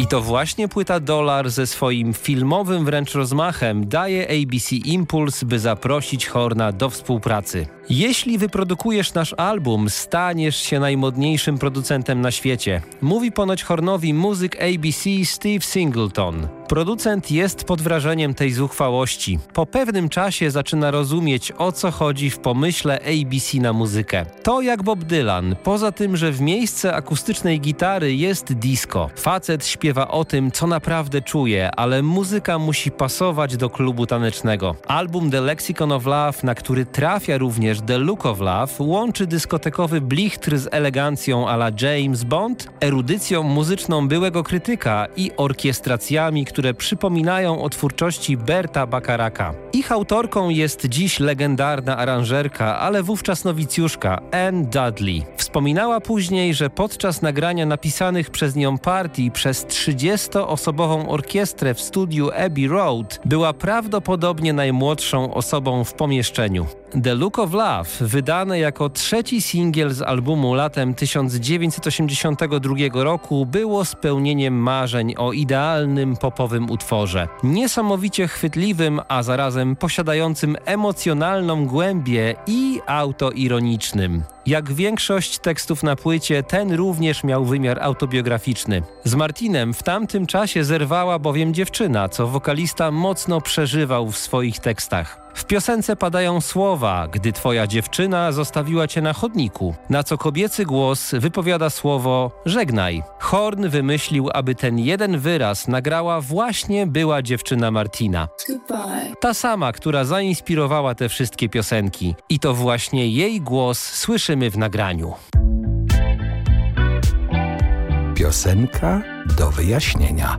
I to właśnie płyta Dollar ze swoim filmowym wręcz rozmachem daje ABC impuls, by zaprosić Horna do współpracy. Jeśli wyprodukujesz nasz album, staniesz się najmodniejszym producentem na świecie. Mówi ponoć Hornowi muzyk ABC Steve Singleton. Producent jest pod wrażeniem tej zuchwałości. Po pewnym czasie zaczyna rozumieć, o co chodzi w pomyśle ABC na muzykę. To jak Bob Dylan, poza tym, że w miejsce akustycznej gitary jest disco. Facet śpiewa o tym, co naprawdę czuje, ale muzyka musi pasować do klubu tanecznego. Album The Lexicon of Love, na który trafia również The Look of Love, łączy dyskotekowy blichtr z elegancją a la James Bond, erudycją muzyczną byłego krytyka i orkiestracjami, które przypominają o twórczości Berta Bakaraka. Ich autorką jest dziś legendarna aranżerka, ale wówczas nowicjuszka Anne Dudley. Wspominała później, że podczas nagrania napisanych przez nią partii przez 30-osobową orkiestrę w studiu Abbey Road była prawdopodobnie najmłodszą osobą w pomieszczeniu. The Look of Love, wydane jako trzeci singiel z albumu latem 1982 roku, było spełnieniem marzeń o idealnym popowym utworze. Niesamowicie chwytliwym, a zarazem posiadającym emocjonalną głębię i autoironicznym. Jak większość tekstów na płycie, ten również miał wymiar autobiograficzny. Z Martinem w tamtym czasie zerwała bowiem dziewczyna, co wokalista mocno przeżywał w swoich tekstach. W piosence padają słowa, gdy twoja dziewczyna zostawiła cię na chodniku, na co kobiecy głos wypowiada słowo żegnaj. Horn wymyślił, aby ten jeden wyraz nagrała właśnie była dziewczyna Martina. Ta sama, która zainspirowała te wszystkie piosenki. I to właśnie jej głos słyszymy w nagraniu. Piosenka do wyjaśnienia.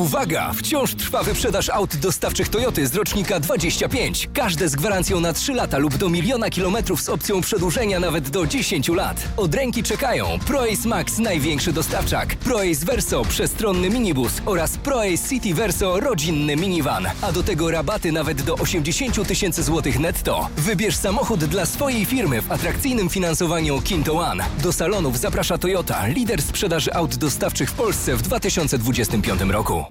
Uwaga! Wciąż trwa wyprzedaż aut dostawczych Toyoty z rocznika 25. Każde z gwarancją na 3 lata lub do miliona kilometrów z opcją przedłużenia nawet do 10 lat. Od ręki czekają ProAce Max największy dostawczak, ProAce Verso przestronny minibus oraz ProAce City Verso rodzinny minivan. A do tego rabaty nawet do 80 tysięcy złotych netto. Wybierz samochód dla swojej firmy w atrakcyjnym finansowaniu Kinto One. Do salonów zaprasza Toyota, lider sprzedaży aut dostawczych w Polsce w 2025 roku.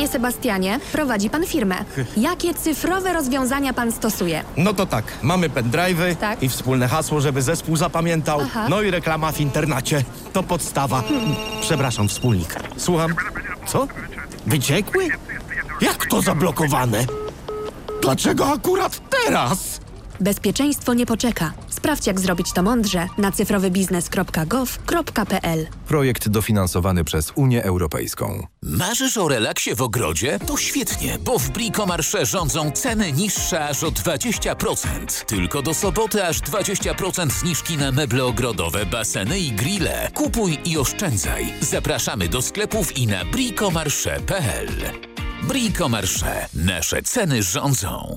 Panie Sebastianie, prowadzi pan firmę. Jakie cyfrowe rozwiązania pan stosuje? No to tak, mamy pendrive'y Tak. i wspólne hasło, żeby zespół zapamiętał. Aha. No i reklama w internecie. To podstawa. Przepraszam, wspólnik. Słucham. Co? Wyciekły? Jak to zablokowane? Dlaczego akurat teraz? Bezpieczeństwo nie poczeka. Sprawdź, jak zrobić to mądrze na cyfrowybiznes.gov.pl. Projekt dofinansowany przez Unię Europejską. Marzysz o relaksie w ogrodzie? To świetnie, bo w Bricomarsze rządzą ceny niższe aż o 20%. Tylko do soboty aż 20% zniżki na meble ogrodowe, baseny i grille. Kupuj i oszczędzaj. Zapraszamy do sklepów i na bricomarsze.pl. Bricomarsze. Nasze ceny rządzą.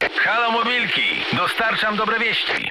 Halo Mobilki, dostarczam dobre wieści.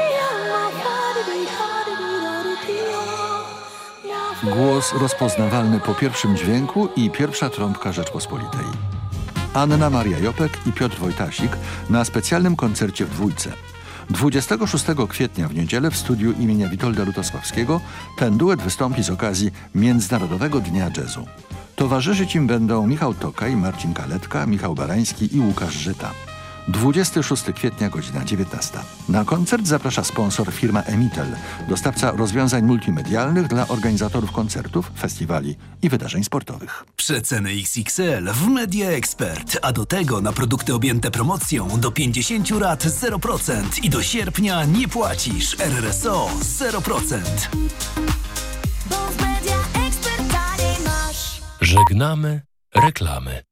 Głos rozpoznawalny po pierwszym dźwięku i pierwsza trąbka Rzeczpospolitej. Anna Maria Jopek i Piotr Wojtasik na specjalnym koncercie w dwójce. 26 kwietnia w niedzielę w studiu imienia Witolda Lutosławskiego ten duet wystąpi z okazji Międzynarodowego Dnia Jazzu. Towarzyszyć im będą Michał Tokaj, Marcin Kaletka, Michał Barański i Łukasz Żyta. 26 kwietnia, godzina 19. Na koncert zaprasza sponsor firma Emitel, dostawca rozwiązań multimedialnych dla organizatorów koncertów, festiwali i wydarzeń sportowych. Przeceny XXL w Media Expert, a do tego na produkty objęte promocją do 50 lat 0% i do sierpnia nie płacisz RRSO 0%. Żegnamy reklamy.